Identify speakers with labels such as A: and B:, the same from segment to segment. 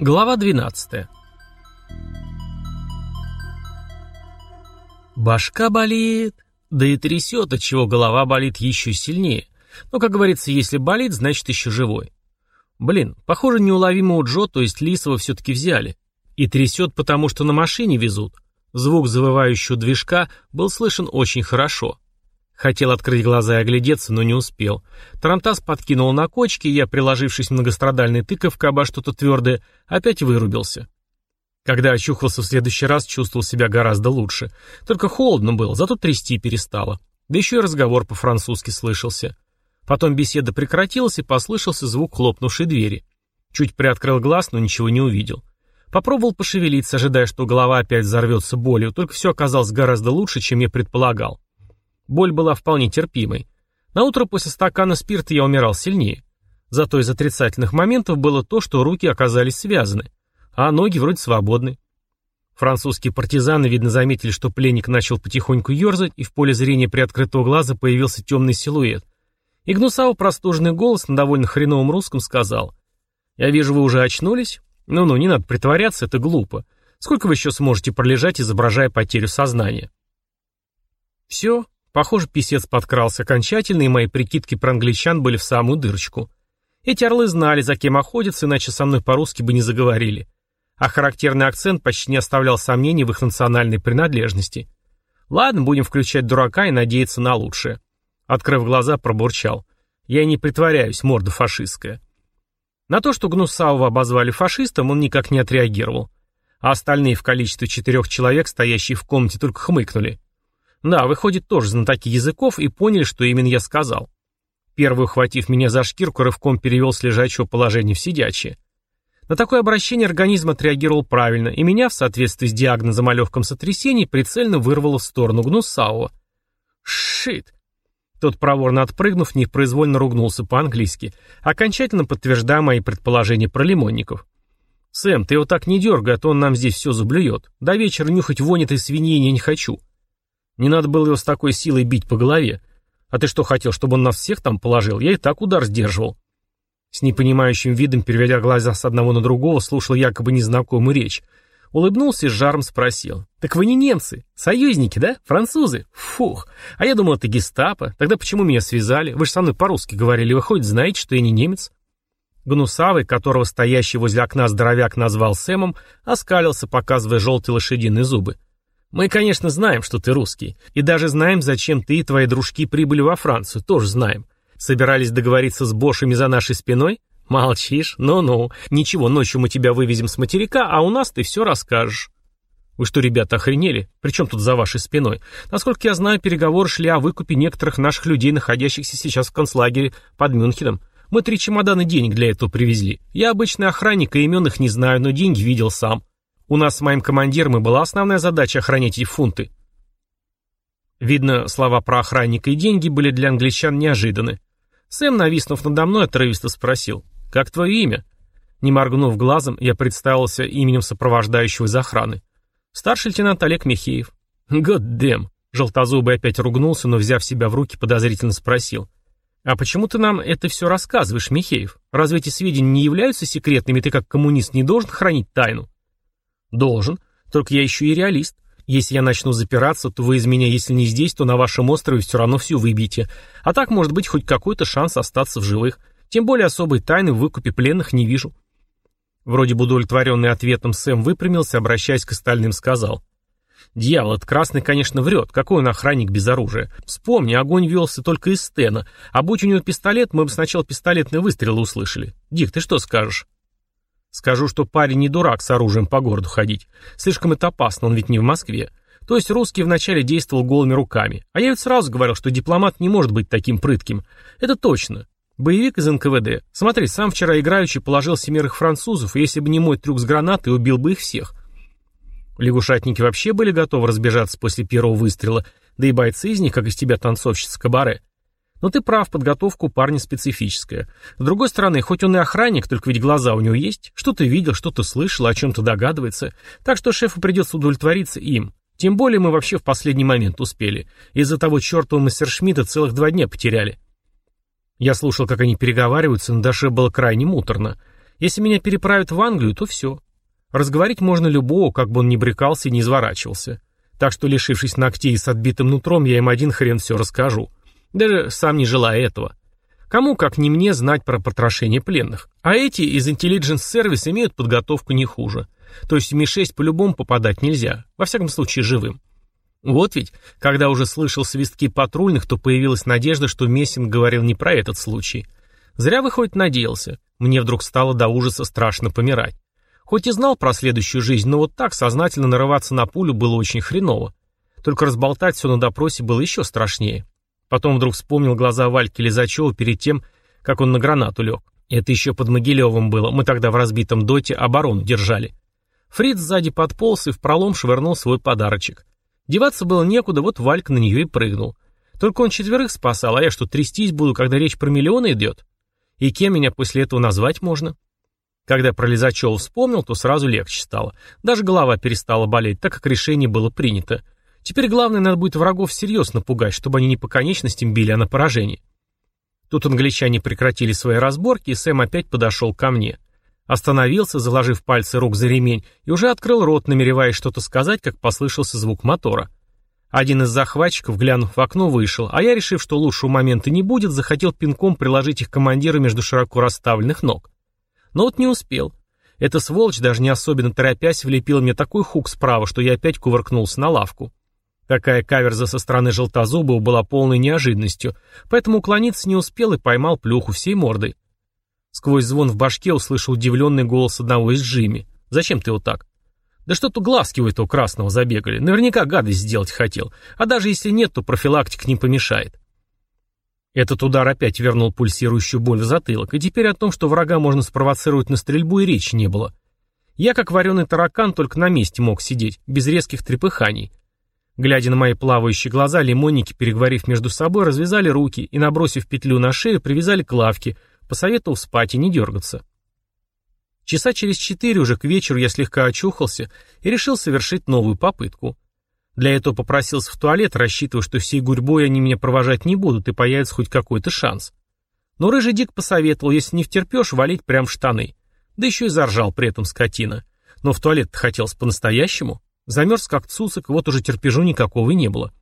A: Глава 12 Башка болит, да и трясет, от чего голова болит еще сильнее. Но, как говорится, если болит, значит еще живой. Блин, похоже, неуловимого Джо, то есть Лисова, все-таки взяли. И трясет, потому что на машине везут. Звук завывающего движка был слышен очень хорошо. Хотел открыть глаза и оглядеться, но не успел. Тарантас подкинул на кочке, и я, приложившись многострадальной тыковкой обо что-то твердое, опять вырубился. Когда очухался в следующий раз, чувствовал себя гораздо лучше. Только холодно было, зато трясти перестало. Да еще и разговор по-французски слышался. Потом беседа прекратилась, и послышался звук хлопнувшей двери. Чуть приоткрыл глаз, но ничего не увидел. Попробовал пошевелиться, ожидая, что голова опять взорвется болью, только все оказалось гораздо лучше, чем я предполагал. Боль была вполне терпимой. На утро после стакана спирта я умирал сильнее. Зато из отрицательных моментов было то, что руки оказались связаны, а ноги вроде свободны. Французские партизаны, видно, заметили, что пленник начал потихоньку ерзать, и в поле зрения при открытого глаза появился темный силуэт. И Гнусау простуженный голос на довольно хреновом русском сказал. «Я вижу, вы уже очнулись? Ну-ну, не надо притворяться, это глупо. Сколько вы еще сможете пролежать, изображая потерю сознания?» Все, Похоже, писец подкрался окончательно, и мои прикидки про англичан были в самую дырочку. Эти орлы знали, за кем охотятся, иначе со мной по-русски бы не заговорили. А характерный акцент почти не оставлял сомнений в их национальной принадлежности. Ладно, будем включать дурака и надеяться на лучшее. Открыв глаза, пробурчал. Я не притворяюсь, морда фашистская. На то, что Гнусавова обозвали фашистом, он никак не отреагировал. А остальные в количестве четырех человек, стоящие в комнате, только хмыкнули. Да, выходит, тоже знатоки языков и поняли, что именно я сказал. Первый, ухватив меня за шкирку, рывком перевел с лежачего положения в сидячее. На такое обращение организм отреагировал правильно, и меня, в соответствии с диагнозом о легком сотрясении, прицельно вырвало в сторону Гнусауа. «Шит!» Тот, проворно отпрыгнув, непроизвольно ругнулся по-английски, окончательно подтверждая мои предположения про лимонников. «Сэм, ты его так не дергай, а то он нам здесь все заблюет. До вечера нюхать вонь этой свиньи я не хочу. Не надо было его с такой силой бить по голове. А ты что хотел, чтобы он нас всех там положил? Я и так удар сдерживал. С непонимающим видом, переведя глаза с одного на другого, слушал якобы незнакомую речь. Улыбнулся и с жаром спросил. «Так вы не немцы? Союзники, да? Французы? Фух! А я думал, это гестапо. Тогда почему меня связали? Вы же со мной по-русски говорили. Вы хоть знаете, что я не немец?» Гнусавый, которого стоящий возле окна здоровяк назвал Сэмом, оскалился, показывая желтые лошадиные зубы. Мы, конечно, знаем, что ты русский. И даже знаем, зачем ты и твои дружки прибыли во Францию. Тоже знаем. Собирались договориться с Бошами за нашей спиной? Молчишь? Ну-ну. Ничего, ночью мы тебя вывезем с материка, а у нас ты все расскажешь. Вы что, ребята, охренели? Причем тут за вашей спиной? Насколько я знаю, переговоры шли о выкупе некоторых наших людей, находящихся сейчас в концлагере под Мюнхеном. Мы три чемодана денег для этого привезли. Я обычный охранник и имен их не знаю, но деньги видел сам. У нас с моим командиром и была основная задача охранять эти фунты. Видно, слова про охранника и деньги были для англичан неожиданны. Сэм, нависнув надо мной, отрывисто спросил, «Как твое имя?» Не моргнув глазом, я представился именем сопровождающего из охраны. Старший лейтенант Олег Михеев. «Годдэм!» Желтозубый опять ругнулся, но, взяв себя в руки, подозрительно спросил. «А почему ты нам это все рассказываешь, Михеев? Разве эти сведения не являются секретными, ты как коммунист не должен хранить тайну?» Должен. Только я еще и реалист. Если я начну запираться, то вы из меня, если не здесь, то на вашем острове все равно все выбьете. А так, может быть, хоть какой-то шанс остаться в живых. Тем более особой тайны в выкупе пленных не вижу. Вроде бы удовлетворенный ответом Сэм выпрямился, обращаясь к остальным, сказал. «Дьявол, этот красный, конечно, врет. Какой он охранник без оружия? Вспомни, огонь велся только из стена. А будь у него пистолет, мы бы сначала пистолетные выстрелы услышали. Дик, ты что скажешь?» Скажу, что парень не дурак с оружием по городу ходить. Слишком это опасно, он ведь не в Москве. То есть русский вначале действовал голыми руками. А я ведь сразу говорил, что дипломат не может быть таким прытким. Это точно. Боевик из НКВД. Смотри, сам вчера играючи положил семерых французов, и если бы не мой трюк с гранатой, убил бы их всех. Лягушатники вообще были готовы разбежаться после первого выстрела, да и бойцы из них, как из тебя танцовщица кабаре. Но ты прав, подготовка у парня специфическая. С другой стороны, хоть он и охранник, только ведь глаза у него есть. Что-то видел, что-то слышал, о чем-то догадывается. Так что шефу придется удовлетвориться им. Тем более мы вообще в последний момент успели. Из-за того чертова мастершмитта целых два дня потеряли. Я слушал, как они переговариваются, на душе было крайне муторно. Если меня переправят в Англию, то все. Разговорить можно любого, как бы он ни брекался и не изворачивался. Так что, лишившись ногтей с отбитым нутром, я им один хрен все расскажу. Даже сам не желая этого. Кому, как не мне, знать про потрошение пленных. А эти из Intelligence Service имеют подготовку не хуже. То есть в Ми-6 по-любому попадать нельзя. Во всяком случае, живым. Вот ведь, когда уже слышал свистки патрульных, то появилась надежда, что Мессинг говорил не про этот случай. Зря, выходит, надеялся. Мне вдруг стало до ужаса страшно помирать. Хоть и знал про следующую жизнь, но вот так сознательно нарываться на пулю было очень хреново. Только разболтать все на допросе было еще страшнее. Потом вдруг вспомнил глаза Вальки Лизачева перед тем, как он на гранату лег. Это еще под Могилевым было, мы тогда в разбитом доте оборону держали. Фриц сзади подполз и в пролом швырнул свой подарочек. Деваться было некуда, вот Валька на нее и прыгнул. Только он четверых спасал, а я что, трястись буду, когда речь про миллионы идет? И кем меня после этого назвать можно? Когда про Лизачева вспомнил, то сразу легче стало. Даже голова перестала болеть, так как решение было принято. Теперь главное, надо будет врагов всерьез напугать, чтобы они не по конечностям били, а на поражение. Тут англичане прекратили свои разборки, и Сэм опять подошел ко мне. Остановился, заложив пальцы рук за ремень, и уже открыл рот, намереваясь что-то сказать, как послышался звук мотора. Один из захватчиков, глянув в окно, вышел, а я, решив, что лучшего момента не будет, захотел пинком приложить их командира между широко расставленных ног. Но вот не успел. Эта сволочь, даже не особенно торопясь, влепила мне такой хук справа, что я опять кувыркнулся на лавку. Такая каверза со стороны Желтозубова была полной неожиданностью, поэтому уклониться не успел и поймал плюху всей мордой. Сквозь звон в башке услышал удивленный голос одного из Джимми. «Зачем ты его так?» «Да что-то глазки у этого красного забегали. Наверняка гадость сделать хотел. А даже если нет, то профилактика не помешает». Этот удар опять вернул пульсирующую боль в затылок, и теперь о том, что врага можно спровоцировать на стрельбу, и речи не было. Я, как вареный таракан, только на месте мог сидеть, без резких трепыханий. Глядя на мои плавающие глаза, лимонники, переговорив между собой, развязали руки и, набросив петлю на шею, привязали к лавке, посоветовав спать и не дергаться. Часа через четыре уже к вечеру я слегка очухался и решил совершить новую попытку. Для этого попросился в туалет, рассчитывая, что всей гурьбой они меня провожать не будут и появится хоть какой-то шанс. Но рыжий дик посоветовал, если не втерпешь, валить прям в штаны. Да еще и заржал при этом скотина. Но в туалет хотелось по-настоящему. Замерз как цуцик, вот уже терпежу никакого и не было.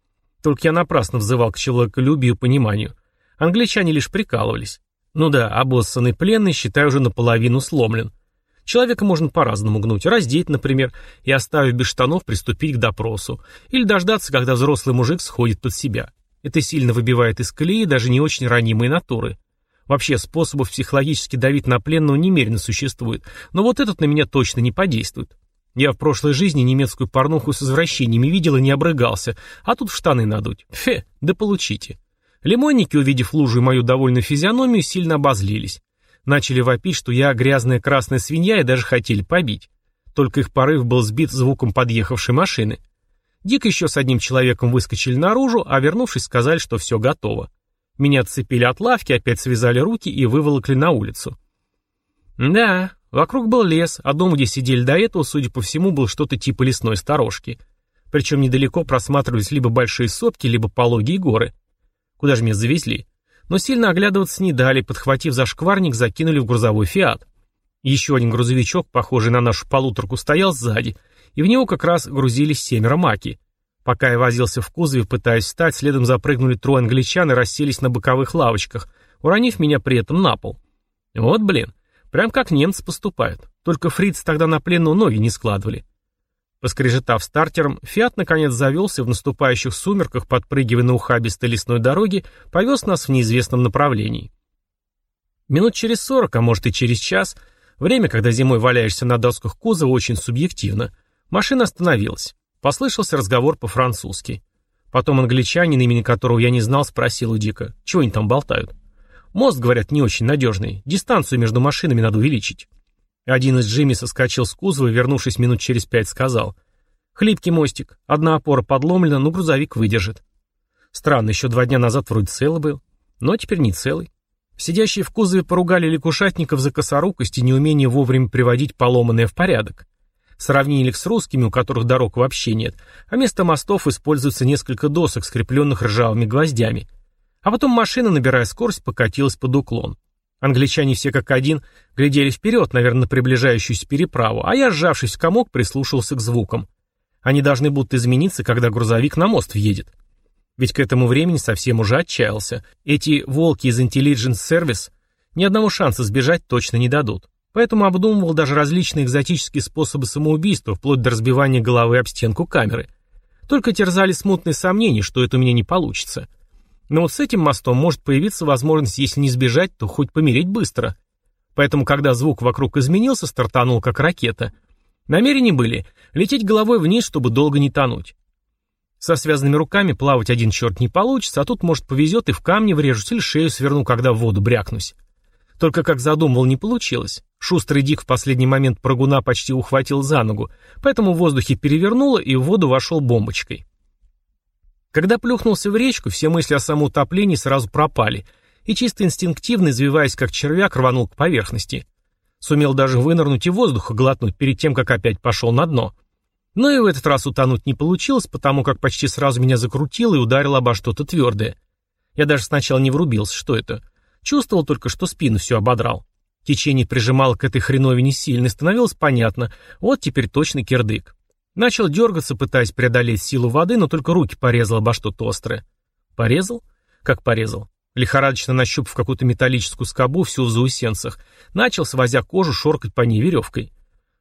A: Только я напрасно взывал к человеколюбию и пониманию. Англичане лишь прикалывались. Ну да, обоссанный пленный, считай, уже наполовину сломлен. Человека можно по-разному гнуть, раздеть, например, и, оставив без штанов, приступить к допросу. Или дождаться, когда взрослый мужик сходит под себя. Это сильно выбивает из колеи даже не очень ранимые натуры. Вообще, способов психологически давить на пленного немерено существует, но вот этот на меня точно не подействует. Я в прошлой жизни немецкую порнуху с извращениями видел и не обрыгался, а тут в штаны надуть. Фе, да получите. Лимонники, увидев лужу и мою довольную физиономию, сильно обозлились. Начали вопить, что я грязная красная свинья и даже хотели побить. Только их порыв был сбит звуком подъехавшей машины. Дик еще с одним человеком выскочили наружу, а вернувшись, сказали, что все готово. Меня отцепили от лавки, опять связали руки и выволокли на улицу. Да, вокруг был лес, а дом, где сидели до этого, судя по всему, был что-то типа лесной сторожки. Причем недалеко просматривались либо большие сопки, либо пологие горы. Куда же меня завезли? Но сильно оглядываться не дали, подхватив за шкварник, закинули в грузовой «Фиат». Еще один грузовичок, похожий на нашу полуторку, стоял сзади, и в него как раз грузились семеро маки. Пока я возился в кузове, пытаясь встать, следом запрыгнули трое англичан и расселись на боковых лавочках, уронив меня при этом на пол. Вот блин, прям как немцы поступают. Только фрицы тогда на плену ноги не складывали. Поскрежетав стартером, «Фиат» наконец завелся в наступающих сумерках, подпрыгивая на ухабистой лесной дороге, повез нас в неизвестном направлении. Минут через сорок, а может и через час, время, когда зимой валяешься на досках кузова, очень субъективно, машина остановилась. Послышался разговор по-французски. Потом англичанин, имени которого я не знал, спросил у Дика, чего они там болтают. Мост, говорят, не очень надежный, дистанцию между машинами надо увеличить. Один из Джимми соскочил с кузова и, вернувшись минут через пять, сказал. «Хлипкий мостик. Одна опора подломлена, но грузовик выдержит». Странно, еще два дня назад вроде целый был. Но теперь не целый. Сидящие в кузове поругали лягушатников за косорукость и неумение вовремя приводить поломанное в порядок. Сравнили их с русскими, у которых дорог вообще нет, а вместо мостов используется несколько досок, скрепленных ржавыми гвоздями. А потом машина, набирая скорость, покатилась под уклон. Англичане все как один глядели вперед, наверное, на приближающуюся переправу, а я, сжавшись в комок, прислушивался к звукам. Они должны будут измениться, когда грузовик на мост въедет. Ведь к этому времени совсем уже отчаялся. Эти волки из Intelligence Service ни одного шанса сбежать точно не дадут. Поэтому обдумывал даже различные экзотические способы самоубийства, вплоть до разбивания головы об стенку камеры. Только терзали смутные сомнения, что это у меня не получится. Но вот с этим мостом может появиться возможность, если не сбежать, то хоть помереть быстро. Поэтому, когда звук вокруг изменился, стартанул как ракета. Намерения были лететь головой вниз, чтобы долго не тонуть. Со связанными руками плавать один черт не получится, а тут, может, повезет и в камни врежусь или шею сверну, когда в воду брякнусь. Только как задумывал, не получилось. Шустрый Дик в последний момент прыгуна почти ухватил за ногу, поэтому в воздухе перевернуло и в воду вошел бомбочкой. Когда плюхнулся в речку, все мысли о самоутоплении сразу пропали, и чисто инстинктивно, извиваясь как червяк, рванул к поверхности. Сумел даже вынырнуть и воздуха глотнуть перед тем, как опять пошел на дно. Но и в этот раз утонуть не получилось, потому как почти сразу меня закрутило и ударило обо что-то твердое. Я даже сначала не врубился, что это. Чувствовал только, что спину все ободрал. Течение прижимало к этой хреновине сильно, становилось понятно. Вот теперь точно кирдык. Начал дергаться, пытаясь преодолеть силу воды, но только руки порезал обо что-то острое. Порезал? Как порезал? Лихорадочно нащупав какую-то металлическую скобу, всю в заусенцах, начал, свозя кожу, шоркать по ней веревкой.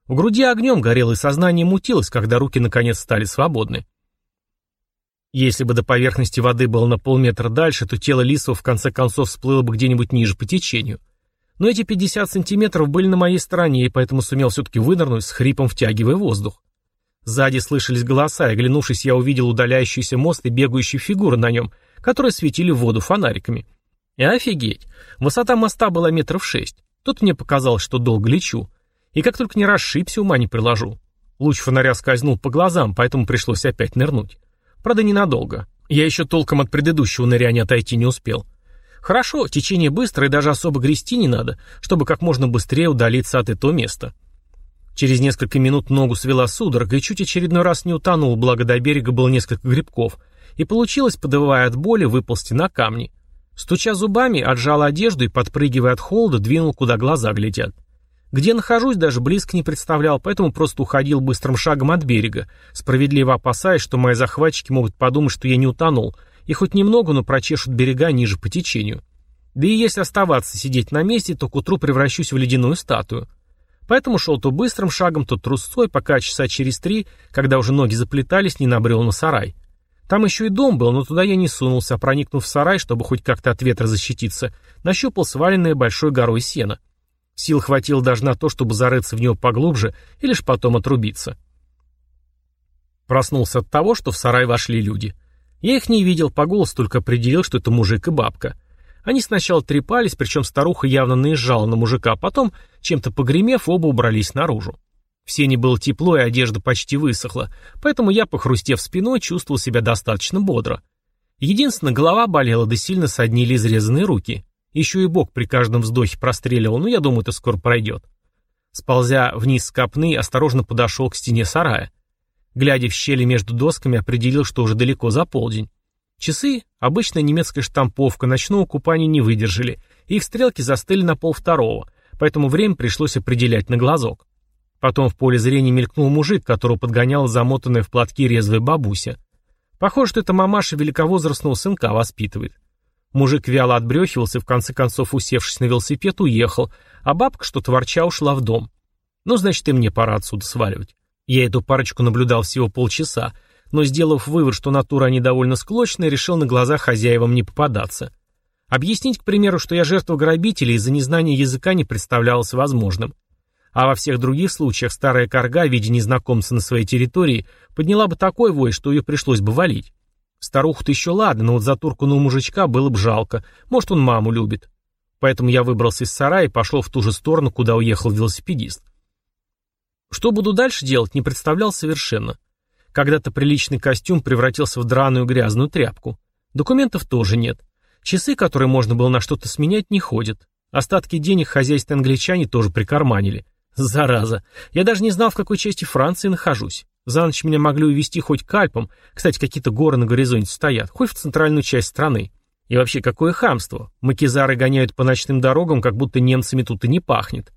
A: В груди огнем горело, и сознание мутилось, когда руки наконец стали свободны. Если бы до поверхности воды было на полметра дальше, то тело Лисова в конце концов всплыло бы где-нибудь ниже по течению. Но эти 50 сантиметров были на моей стороне, и поэтому сумел все-таки вынырнуть, с хрипом втягивая воздух. Сзади слышались голоса, и, оглянувшись, я увидел удаляющийся мост и бегающие фигуры на нем, которые светили в воду фонариками. И офигеть, высота моста была метров шесть. Тут мне показалось, что долго лечу. И как только не расшибся, ума не приложу. Луч фонаря скользнул по глазам, поэтому пришлось опять нырнуть. Правда, ненадолго. Я еще толком от предыдущего ныряния отойти не успел. Хорошо, течение быстрое, даже особо грести не надо, чтобы как можно быстрее удалиться от этого места. Через несколько минут ногу свела судорога и чуть очередной раз не утонул, благо до берега было несколько грибков, и получилось, подавая от боли, выползти на камни. Стуча зубами, отжал одежду и, подпрыгивая от холода, двинул, куда глаза глядят. Где нахожусь, даже близко не представлял, поэтому просто уходил быстрым шагом от берега, справедливо опасаясь, что мои захватчики могут подумать, что я не утонул, и хоть немного, но прочешут берега ниже по течению. Да и если оставаться сидеть на месте, то к утру превращусь в ледяную статую. Поэтому шел то быстрым шагом, то трусцой, пока часа через три, когда уже ноги заплетались, не набрел на сарай. Там еще и дом был, но туда я не сунулся, а проникнув в сарай, чтобы хоть как-то от ветра защититься, нащупал сваленное большой горой сена. Сил хватило даже на то, чтобы зарыться в него поглубже и лишь потом отрубиться. Проснулся от того, что в сарай вошли люди. Я их не видел, по голосу только определил, что это мужик и бабка. Они сначала трепались, причем старуха явно наезжала на мужика, а потом, чем-то погремев, оба убрались наружу. В сене было тепло, и одежда почти высохла, поэтому я, похрустев спиной, чувствовал себя достаточно бодро. Единственное, голова болела, да сильно соднили изрезанные руки. Еще и бок при каждом вздохе простреливал, но я думаю, это скоро пройдет. Сползя вниз с копны, осторожно подошел к стене сарая. Глядя в щели между досками, определил, что уже далеко за полдень. Часы, обычная немецкая штамповка, ночного купания не выдержали, их стрелки застыли на пол второго, поэтому время пришлось определять на глазок. Потом в поле зрения мелькнул мужик, которого подгоняла замотанная в платки резвая бабуся. Похоже, что это мамаша великовозрастного сынка воспитывает. Мужик вяло отбрехивался, в конце концов, усевшись на велосипед, уехал, а бабка, что-то ворча, ушла в дом. Ну, значит, и мне пора отсюда сваливать. Я эту парочку наблюдал всего полчаса, но, сделав вывод, что натура они довольно склочная, решил на глаза хозяевам не попадаться. Объяснить, к примеру, что я жертва грабителей из-за незнания языка не представлялось возможным. А во всех других случаях старая корга, видя незнакомца на своей территории, подняла бы такой вой, что ее пришлось бы валить. Старуху-то еще ладно, но вот за турканого мужичка было бы жалко. Может, он маму любит. Поэтому я выбрался из сарая и пошел в ту же сторону, куда уехал велосипедист. Что буду дальше делать, не представлял совершенно. Когда-то приличный костюм превратился в драную грязную тряпку. Документов тоже нет. Часы, которые можно было на что-то сменять, не ходят. Остатки денег хозяйства англичане тоже прикарманили. Зараза. Я даже не знал, в какой части Франции нахожусь. За ночь меня могли увезти хоть к Альпам, кстати, какие-то горы на горизонте стоят, хоть в центральную часть страны. И вообще, какое хамство. Макизары гоняют по ночным дорогам, как будто немцами тут и не пахнет.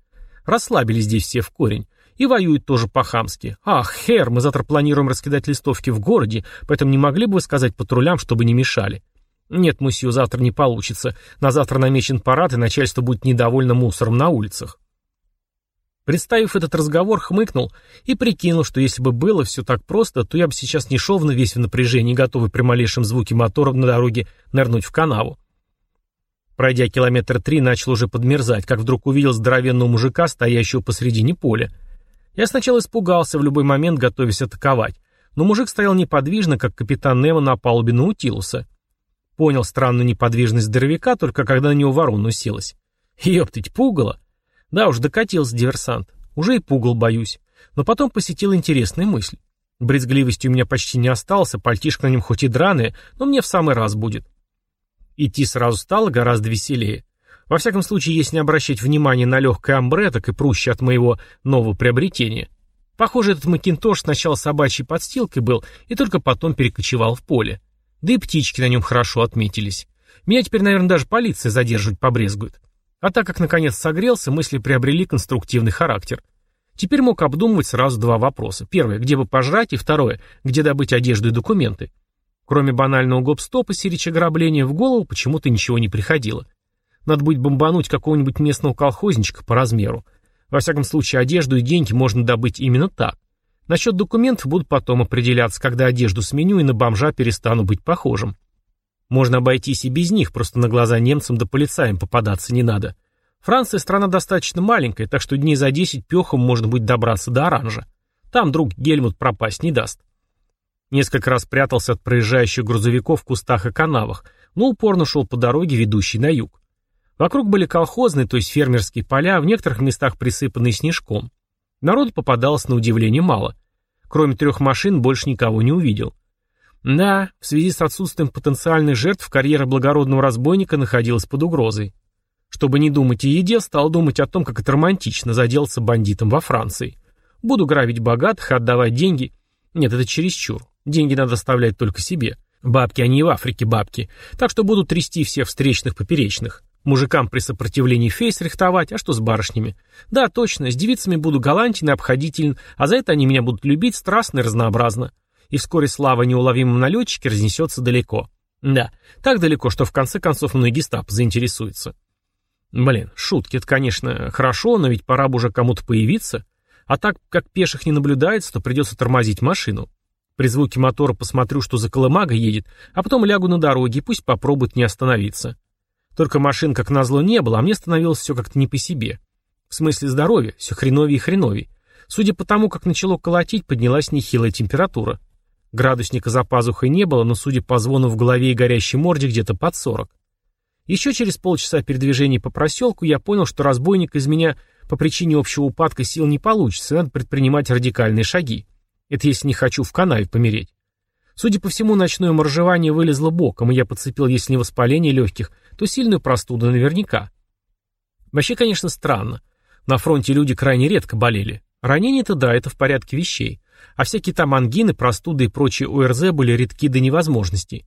A: Расслабились здесь все в корень. И воюют тоже по-хамски. Ах, хер, мы завтра планируем раскидать листовки в городе, поэтому не могли бы вы сказать патрулям, чтобы не мешали. Нет, мусью, завтра не получится. На завтра намечен парад, и начальство будет недовольно мусором на улицах. Представив этот разговор, хмыкнул и прикинул, что если бы было все так просто, то я бы сейчас не шел в весь в напряжении, готовый при малейшем звуке мотора на дороге нырнуть в канаву. Пройдя километр три, начал уже подмерзать, как вдруг увидел здоровенного мужика, стоящего посредине поля. Я сначала испугался, в любой момент готовясь атаковать, но мужик стоял неподвижно, как капитан Немо на палубе Наутилуса. Понял странную неподвижность здоровяка, только когда на него ворона уселась. Ёптыть, пугало! Да уж, докатился диверсант. Уже и пугал боюсь. Но потом посетила интересная мысль. Брезгливости у меня почти не осталось, а пальтишко на нем хоть и драное, но мне в самый раз будет. Идти сразу стало гораздо веселее. Во всяком случае, если не обращать внимания на легкое амбре, так и пруще от моего нового приобретения. Похоже, этот макинтош сначала собачьей подстилкой был и только потом перекочевал в поле. Да и птички на нем хорошо отметились. Меня теперь, наверное, даже полиция задерживать побрезгует. А так как наконец согрелся, мысли приобрели конструктивный характер. Теперь мог обдумывать сразу два вопроса. Первое, где бы пожрать, и второе, где добыть одежду и документы. Кроме банального гоп-стопа сирич ограбления в голову почему-то ничего не приходило. Надо будет бомбануть какого-нибудь местного колхозничка по размеру. Во всяком случае, одежду и деньги можно добыть именно так. Насчет документов будут потом определяться, когда одежду сменю и на бомжа перестану быть похожим. Можно обойтись и без них, просто на глаза немцам да полицаям попадаться не надо. Франция страна достаточно маленькая, так что дней за 10 пехом можно будет добраться до Оранжа. Там друг Гельмут пропасть не даст. Несколько раз прятался от проезжающих грузовиков в кустах и канавах, но упорно шел по дороге, ведущей на юг. Вокруг были колхозные, то есть фермерские поля, в некоторых местах присыпанные снежком. Народу попадалось на удивление мало. Кроме трех машин больше никого не увидел. Да, в связи с отсутствием потенциальных жертв карьера благородного разбойника находилась под угрозой. Чтобы не думать о еде, стал думать о том, как это романтично заделаться бандитом во Франции. Буду грабить богатых, отдавать деньги. Нет, это чересчур. Деньги надо оставлять только себе. Бабки, они и в Африке бабки. Так что буду трясти всех встречных поперечных. Мужикам при сопротивлении фейс рихтовать, а что с барышнями? Да, точно, с девицами буду галантен и обходителен, а за это они меня будут любить страстно и разнообразно и вскоре слава неуловимом налетчике разнесется далеко. Да, так далеко, что в конце концов мной гестап заинтересуется. Блин, шутки, это, конечно, хорошо, но ведь пора бы уже кому-то появиться. А так, как пеших не наблюдается, то придется тормозить машину. При звуке мотора посмотрю, что за колымага едет, а потом лягу на дороге, пусть попробует не остановиться. Только машин, как назло, не было, а мне становилось все как-то не по себе. В смысле здоровья, все хреновее и хреновее. Судя по тому, как начало колотить, поднялась нехилая температура. Градусника за пазухой не было, но, судя по звону в голове и горящей морде, где-то под сорок. Еще через полчаса передвижения по проселку я понял, что разбойник из меня по причине общего упадка сил не получится, надо предпринимать радикальные шаги. Это если не хочу в канаве помереть. Судя по всему, ночное моржевание вылезло боком, и я подцепил, если не воспаление легких, то сильную простуду наверняка. Вообще, конечно, странно. На фронте люди крайне редко болели. Ранение-то да, это в порядке вещей а всякие там ангины, простуды и прочие ОРЗ были редки до невозможности.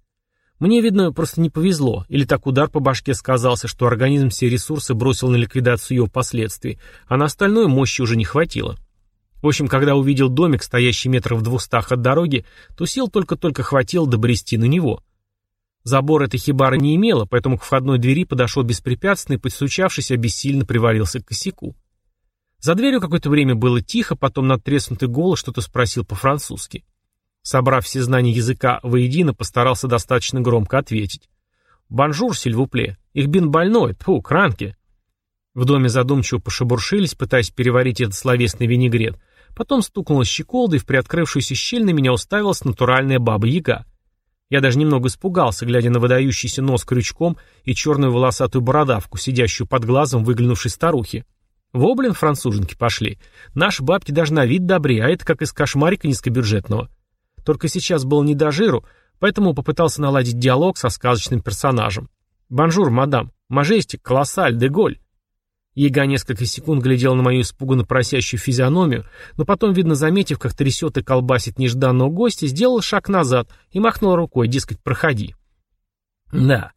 A: Мне, видно, просто не повезло, или так удар по башке сказался, что организм все ресурсы бросил на ликвидацию ее последствий, а на остальное мощи уже не хватило. В общем, когда увидел домик, стоящий метров в двухстах от дороги, то сил только-только хватило добрести до него. Забор этой хибары не имела, поэтому к входной двери подошел беспрепятственно и, постучавшись, обессильно привалился к косяку. За дверью какое-то время было тихо, потом надтреснутый голос что-то спросил по-французски. Собрав все знания языка воедино, постарался достаточно громко ответить. «Bonjour, s'il vous plaît. Ich bin больной, тьфу, kranke». В доме задумчиво пошебуршились, пытаясь переварить этот словесный винегрет. Потом стукнула и в приоткрывшуюся щель на меня уставилась натуральная баба-яга. Я даже немного испугался, глядя на выдающийся нос крючком и черную волосатую бородавку, сидящую под глазом выглянувшей старухи. Воблин француженки пошли. Наши бабки даже на вид добрее, а это как из кошмарика низкобюджетного. Только сейчас был не до жиру, поэтому попытался наладить диалог со сказочным персонажем. «Bonjour, madame. Majestique, colossal, де Голль». Яга несколько секунд глядел на мою испуганно просящую физиономию, но потом, видно, заметив, как трясет и колбасит нежданного гостя, сделал шаг назад и махнул рукой, дескать, проходи. Да,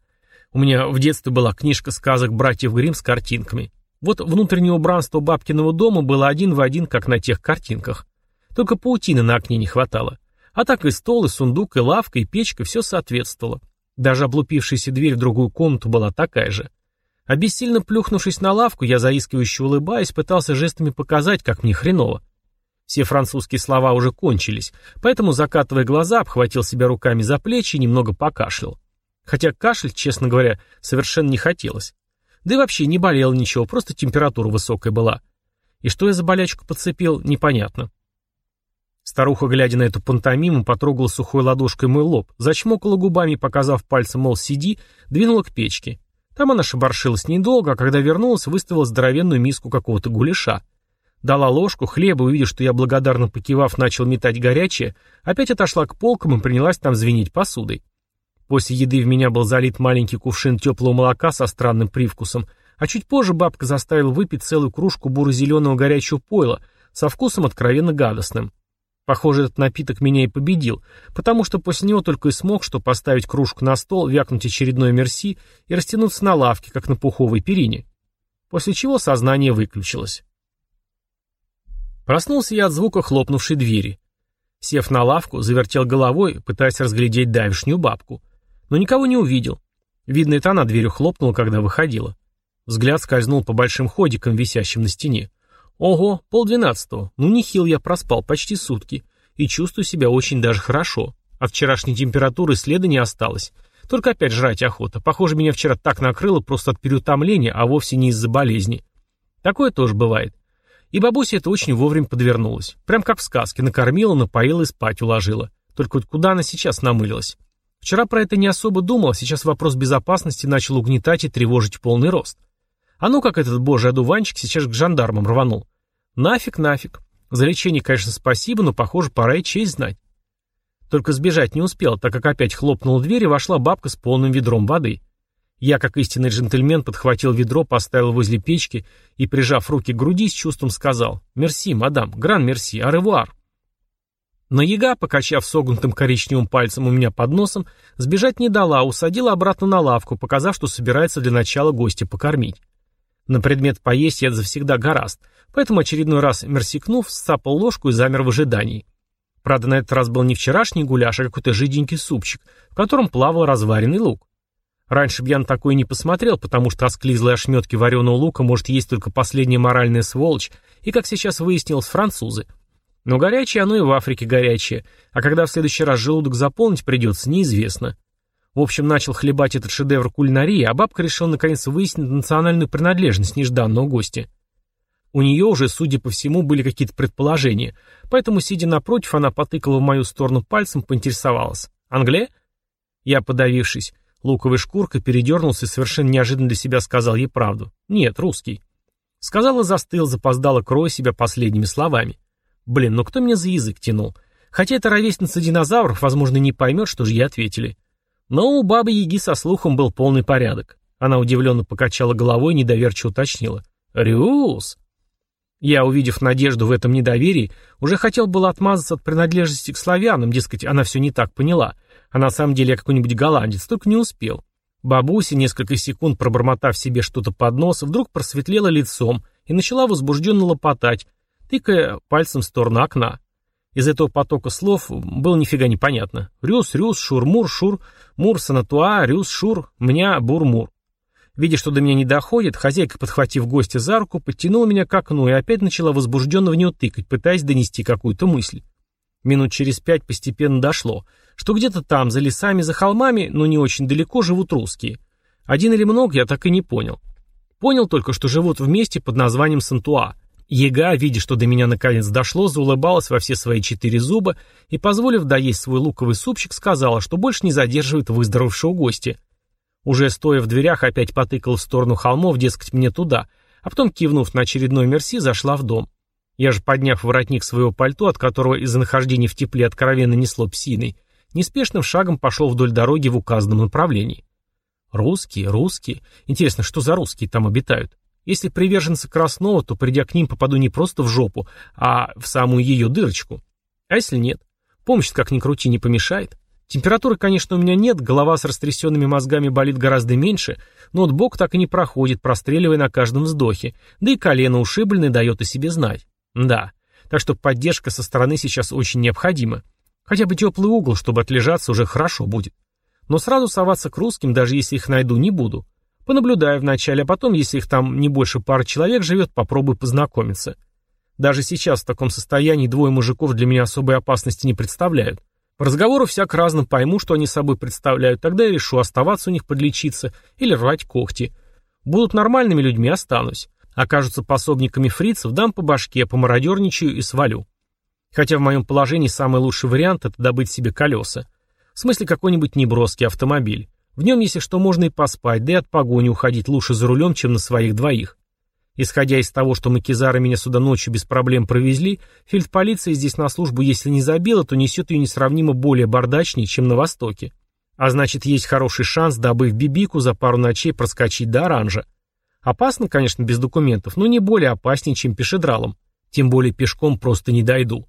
A: У меня в детстве была книжка сказок братьев Гримм с картинками. Вот внутреннее убранство бабкиного дома было один в один, как на тех картинках. Только паутины на окне не хватало. А так и стол, и сундук, и лавка, и печка, все соответствовало. Даже облупившаяся дверь в другую комнату была такая же. А бессильно плюхнувшись на лавку, я заискивающе улыбаясь, пытался жестами показать, как мне хреново. Все французские слова уже кончились, поэтому, закатывая глаза, обхватил себя руками за плечи и немного покашлял. Хотя кашель, честно говоря, совершенно не хотелось. Да и вообще не болел ничего, просто температура высокая была. И что я за болячку подцепил, непонятно. Старуха, глядя на эту пантомиму, потрогала сухой ладошкой мой лоб, зачмокала губами, показав пальцем, мол, сиди, двинула к печке. Там она шебаршилась недолго, а когда вернулась, выставила здоровенную миску какого-то гуляша. Дала ложку, хлеба, увидев, что я, благодарно покивав, начал метать горячее, опять отошла к полкам и принялась там звенить посудой. После еды в меня был залит маленький кувшин теплого молока со странным привкусом, а чуть позже бабка заставила выпить целую кружку буро-зеленого горячего пойла со вкусом откровенно гадостным. Похоже, этот напиток меня и победил, потому что после него только и смог, что поставить кружку на стол, вякнуть очередной мерси и растянуться на лавке, как на пуховой перине. После чего сознание выключилось. Проснулся я от звука хлопнувшей двери. Сев на лавку, завертел головой, пытаясь разглядеть давишнюю бабку но никого не увидел. Видно, это она дверью хлопнула, когда выходила. Взгляд скользнул по большим ходикам, висящим на стене. Ого, полдвенадцатого. Ну, нехил я проспал, почти сутки. И чувствую себя очень даже хорошо. От вчерашней температуры следа не осталось. Только опять жрать охота. Похоже, меня вчера так накрыло просто от переутомления, а вовсе не из-за болезни. Такое тоже бывает. И бабуся это очень вовремя подвернулась. Прям как в сказке. Накормила, напоила и спать уложила. Только вот куда она сейчас намылилась? Вчера про это не особо думал, а сейчас вопрос безопасности начал угнетать и тревожить полный рост. А ну как этот божий одуванчик сейчас к жандармам рванул. Нафиг, нафиг. За лечение, конечно, спасибо, но, похоже, пора и честь знать. Только сбежать не успел, так как опять хлопнула дверь и вошла бабка с полным ведром воды. Я, как истинный джентльмен, подхватил ведро, поставил возле печки и, прижав руки к груди, с чувством сказал «Мерси, мадам, гран мерси, аревуар». Но яга, покачав согнутым коричневым пальцем у меня под носом, сбежать не дала, усадила обратно на лавку, показав, что собирается для начала гостя покормить. На предмет поесть я завсегда гораст, поэтому очередной раз мерсикнув, сцапал ложку и замер в ожидании. Правда, на этот раз был не вчерашний гуляш, а какой-то жиденький супчик, в котором плавал разваренный лук. Раньше бы я на такое не посмотрел, потому что осклизлые ошметки вареного лука может есть только последняя моральная сволочь, и, как сейчас выяснилось, французы – но горячее оно и в Африке горячее, а когда в следующий раз желудок заполнить придется, неизвестно. В общем, начал хлебать этот шедевр кулинарии, а бабка решила наконец выяснить национальную принадлежность нежданного гостя. У нее уже, судя по всему, были какие-то предположения, поэтому, сидя напротив, она потыкала в мою сторону пальцем, поинтересовалась. «Англия?» Я, подавившись, луковой шкуркой передернулся и совершенно неожиданно для себя сказал ей правду. «Нет, русский». Сказал и застыл, запоздало, кроя себя последними словами. Блин, ну кто меня за язык тянул? Хотя это ровесница динозавров, возможно, не поймет, что же ей ответили. Но у бабы-яги со слухом был полный порядок. Она удивленно покачала головой и недоверчиво уточнила. «Рюс!» Я, увидев надежду в этом недоверии, уже хотел было отмазаться от принадлежности к славянам, дескать, она все не так поняла, а на самом деле я какой-нибудь голландец, только не успел. Бабуся, несколько секунд пробормотав себе что-то под нос, вдруг просветлела лицом и начала возбужденно лопотать, тыкая пальцем в сторону окна. Из этого потока слов было нифига непонятно. Рюс, рюс, шур-мур, шур, мур, санатуа, рюс, шур, меня, бур-мур. Видя, что до меня не доходит, хозяйка, подхватив гостя за руку, подтянула меня к окну и опять начала возбужденно в него тыкать, пытаясь донести какую-то мысль. Минут через пять постепенно дошло, что где-то там, за лесами, за холмами, но не очень далеко, живут русские. Один или много, я так и не понял. Понял только, что живут вместе под названием Сантуа – Ега, видя, что до меня наконец дошло, заулыбалась во все свои четыре зуба и, позволив доесть свой луковый супчик, сказала, что больше не задерживает выздоровевшего гостя. Уже стоя в дверях, опять потыкала в сторону холмов, дескать, мне туда, а потом, кивнув на очередной мерси, зашла в дом. Я же, подняв воротник своего пальто, от которого из-за нахождения в тепле откровенно несло псиной, неспешным шагом пошел вдоль дороги в указанном направлении. Русские, русские. Интересно, что за русские там обитают? Если приверженцы Краснова, то, придя к ним, попаду не просто в жопу, а в самую ее дырочку. А если нет? Помощь как ни крути не помешает. Температуры, конечно, у меня нет, голова с растрясенными мозгами болит гораздо меньше, но вот бок так и не проходит, простреливая на каждом вздохе, да и колено ушибленное дает о себе знать. Да, так что поддержка со стороны сейчас очень необходима. Хотя бы теплый угол, чтобы отлежаться, уже хорошо будет. Но сразу соваться к русским, даже если их найду, не буду. Понаблюдаю вначале, а потом, если их там не больше пары человек живет, попробую познакомиться. Даже сейчас в таком состоянии двое мужиков для меня особой опасности не представляют. По разговору всяк разно пойму, что они собой представляют, тогда я решу, оставаться у них подлечиться или рвать когти. Будут нормальными людьми, останусь. Окажутся пособниками фрицев, дам по башке, помародерничаю и свалю. Хотя в моем положении самый лучший вариант – это добыть себе колеса. В смысле какой-нибудь неброский автомобиль. В нем, если что, можно и поспать, да и от погони уходить лучше за рулем, чем на своих двоих. Исходя из того, что макизары меня сюда ночью без проблем провезли, фельдполиция здесь на службу, если не забила, то несет ее несравнимо более бардачнее, чем на Востоке. А значит, есть хороший шанс, добыв бибику, за пару ночей проскочить до оранжа. Опасно, конечно, без документов, но не более опаснее, чем пешедралом. Тем более пешком просто не дойду.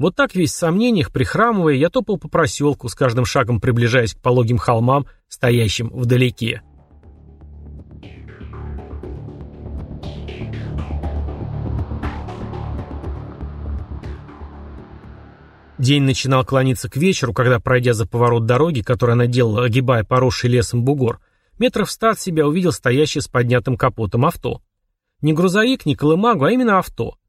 A: Вот так весь в сомнениях, прихрамывая, я топал по проселку, с каждым шагом приближаясь к пологим холмам, стоящим вдалеке. День начинал клониться к вечеру, когда, пройдя за поворот дороги, который она делала, огибая поросший лесом бугор, метров ста от себя увидел стоящее с поднятым капотом авто. Не грузовик, не колымагу, а именно авто.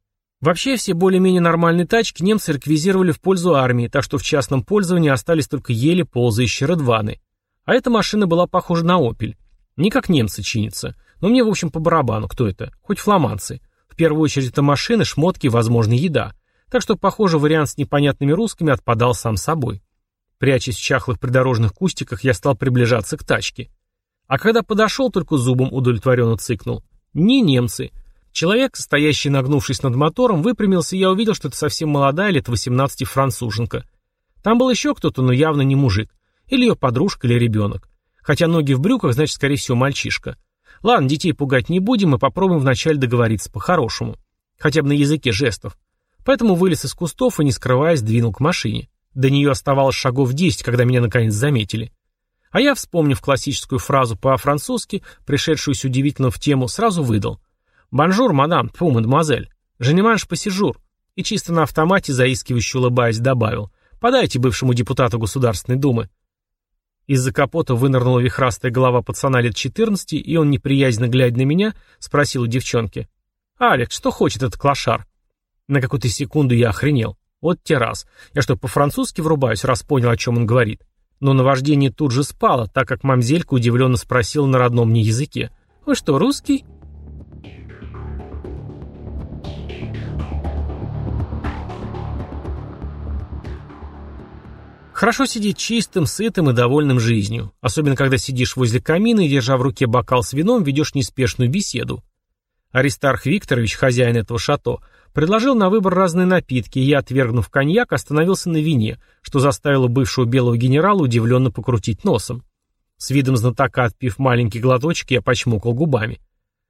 A: Вообще все более-менее нормальные тачки немцы реквизировали в пользу армии, так что в частном пользовании остались только еле ползающие редваны. А эта машина была похожа на «Опель». Не как немцы чинятся, но мне, в общем, по барабану, кто это, хоть фламандцы. В первую очередь это машины, шмотки, возможно, еда. Так что, похоже, вариант с непонятными русскими отпадал сам собой. Прячась в чахлых придорожных кустиках, я стал приближаться к тачке. А когда подошел, только зубом удовлетворенно цыкнул. Не немцы. Человек, стоящий нагнувшись над мотором, выпрямился, и я увидел, что это совсем молодая, лет 18 француженка. Там был еще кто-то, но явно не мужик. Или ее подружка, или ребенок. Хотя ноги в брюках, значит, скорее всего, мальчишка. Ладно, детей пугать не будем, и попробуем вначале договориться по-хорошему. Хотя бы на языке жестов. Поэтому вылез из кустов и, не скрываясь, двинул к машине. До нее оставалось шагов десять, когда меня наконец заметили. А я, вспомнив классическую фразу по-французски, пришедшуюся удивительно в тему, сразу выдал. «Bonjour, madame, тьфу, мадемуазель. Женеманш пассижур». И чисто на автомате, заискивающе улыбаясь, добавил. «Подайте бывшему депутату Государственной Думы». Из-за капота вынырнула вихрастая голова пацана лет 14, и он, неприязненно глядя на меня, спросил у девчонки. «Алекс, что хочет этот клошар?» На какую-то секунду я охренел. Вот те раз. Я что, по-французски врубаюсь, раз понял, о чем он говорит. Но наваждение тут же спало, так как мамзелька удивленно спросила на родном мне языке. «Вы что, русский?» Хорошо сидеть чистым, сытым и довольным жизнью. Особенно, когда сидишь возле камина и, держа в руке бокал с вином, ведешь неспешную беседу. Аристарх Викторович, хозяин этого шато, Предложил на выбор разные напитки, и я, отвергнув коньяк, остановился на вине, что заставило бывшего белого генерала удивленно покрутить носом. С видом знатока, отпив маленький глоточек, я почмокал губами.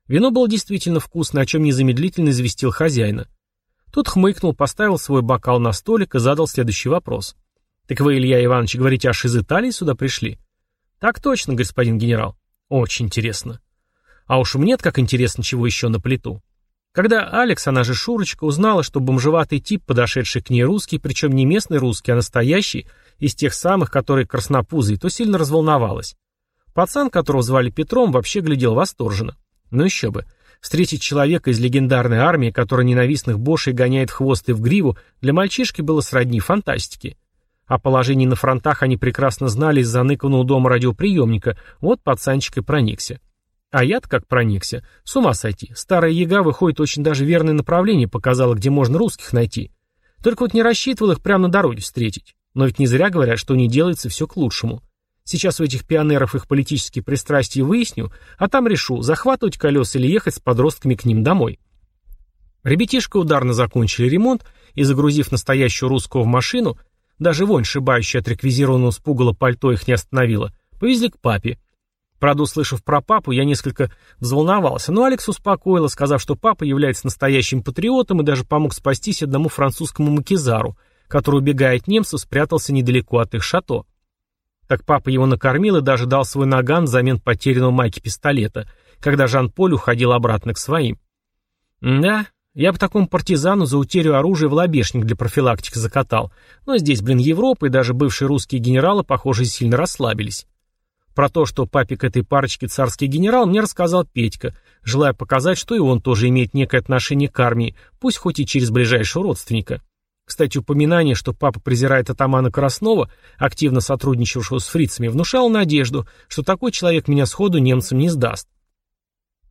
A: Вино было действительно вкусное, о чем незамедлительно известил хозяина. Тот хмыкнул, поставил свой бокал на столик и задал следующий вопрос. «Так вы, Илья Иванович, говорите, аж из Италии сюда пришли?» «Так точно, господин генерал». «Очень интересно». «А уж мне как интересно, чего еще на плиту». Когда Алекс, она же Шурочка, узнала, что бомжеватый тип, подошедший к ней русский, причем не местный русский, а настоящий, из тех самых, которые краснопузые, то сильно разволновалась. Пацан, которого звали Петром, вообще глядел восторженно. Ну еще бы. Встретить человека из легендарной армии, который ненавистных бошей гоняет хвост и в гриву, для мальчишки было сродни фантастики. О положении на фронтах они прекрасно знали из-за ныканного дома радиоприемника, вот пацанчик и проникся. А я как проникся. С ума сойти. Старая яга, выходит, очень даже верное направление показала, где можно русских найти. Только вот не рассчитывал их прямо на дороге встретить. Но ведь не зря говорят, что не делается все к лучшему. Сейчас у этих пионеров их политические пристрастия выясню, а там решу, захватывать колеса или ехать с подростками к ним домой. Ребятишка ударно закончили ремонт и, загрузив настоящую русского в машину, даже вонь, шибающая от реквизированного спугала пальто их не остановила, повезли к папе. Правда, услышав про папу, я несколько взволновался, но Алекс успокоила, сказав, что папа является настоящим патриотом и даже помог спастись одному французскому макизару, который, убегая от немцев, спрятался недалеко от их шато. Так папа его накормил и даже дал свой наган взамен потерянного майки пистолета, когда Жан-Поль уходил обратно к своим. Да, я бы такому партизану за утерю оружия в лобешник для профилактики закатал. Но здесь, блин, Европа и даже бывшие русские генералы, похоже, сильно расслабились. Про то, что папик этой парочки царский генерал, мне рассказал Петька, желая показать, что и он тоже имеет некое отношение к армии, пусть хоть и через ближайшего родственника. Кстати, упоминание, что папа презирает атамана Краснова, активно сотрудничавшего с фрицами, внушало надежду, что такой человек меня сходу немцам не сдаст.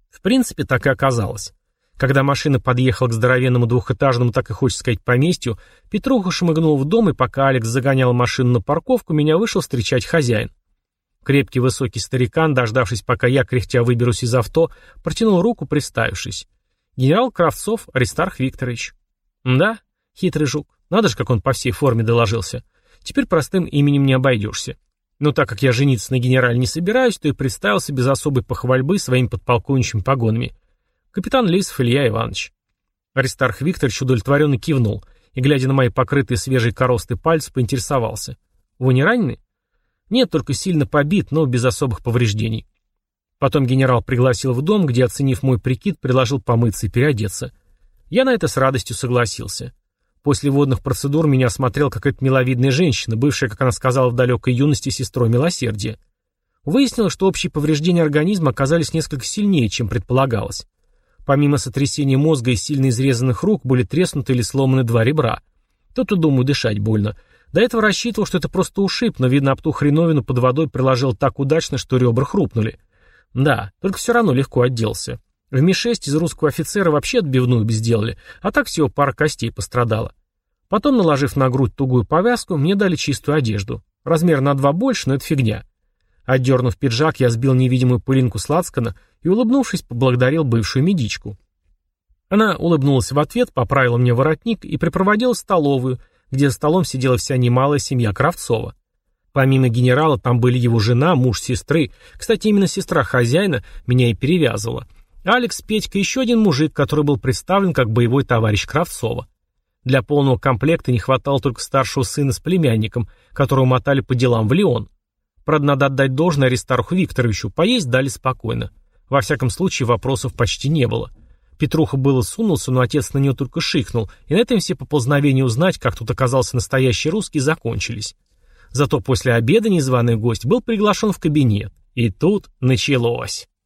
A: В принципе, так и оказалось. Когда машина подъехала к здоровенному двухэтажному, так и хочется сказать, поместью, Петруха шмыгнул в дом, и пока Алекс загонял машину на парковку, меня вышел встречать хозяин. Крепкий высокий старикан, дождавшись, пока я, кряхтя, выберусь из авто, протянул руку, приставившись. Генерал Кравцов Аристарх Викторович. Да, хитрый жук. Надо же, как он по всей форме доложился. Теперь простым именем не обойдешься. Но так как я жениться на генерале не собираюсь, то и представился без особой похвальбы своими подполковничьими погонами. Капитан Лисов Илья Иванович. Аристарх Викторович удовлетворенно кивнул и, глядя на мои покрытые свежей коростой пальцы, поинтересовался. «Вы не ранены?» Нет, только сильно побит, но без особых повреждений. Потом генерал пригласил в дом, где, оценив мой прикид, предложил помыться и переодеться. Я на это с радостью согласился. После водных процедур меня осмотрел какая-то миловидная женщина, бывшая, как она сказала в далекой юности, сестрой милосердия. Выяснилось, что общие повреждения организма оказались несколько сильнее, чем предполагалось. Помимо сотрясения мозга и сильно изрезанных рук были треснуты или сломаны два ребра. Тут, думаю, дышать больно. До этого рассчитывал, что это просто ушиб, но, видно, об ту хреновину под водой приложил так удачно, что ребра хрупнули. Да, только все равно легко отделался. В Ми-6 из русского офицера вообще отбивную бы сделали, а так всего пара костей пострадала. Потом, наложив на грудь тугую повязку, мне дали чистую одежду. Размер на два больше, но это фигня. Отдернув пиджак, я сбил невидимую пылинку с лацкана и, улыбнувшись, поблагодарил бывшую медичку. Она улыбнулась в ответ, поправила мне воротник и припроводила в столовую, где за столом сидела вся немалая семья Кравцова. Помимо генерала там были его жена, муж сестры. Кстати, именно сестра хозяина меня и перевязывала. Алекс, Петька и еще один мужик, который был представлен как боевой товарищ Кравцова. Для полного комплекта не хватало только старшего сына с племянником, которого мотали по делам в Лион. Правда, надо отдать должное Аристарху Викторовичу, поесть дали спокойно. Во всяком случае, вопросов почти не было. Петруха было сунулся, но отец на него только шикнул, и на этом все поползновения узнать, как тут оказался настоящий русский, закончились. Зато после обеда незваный гость был приглашен в кабинет. И тут началось.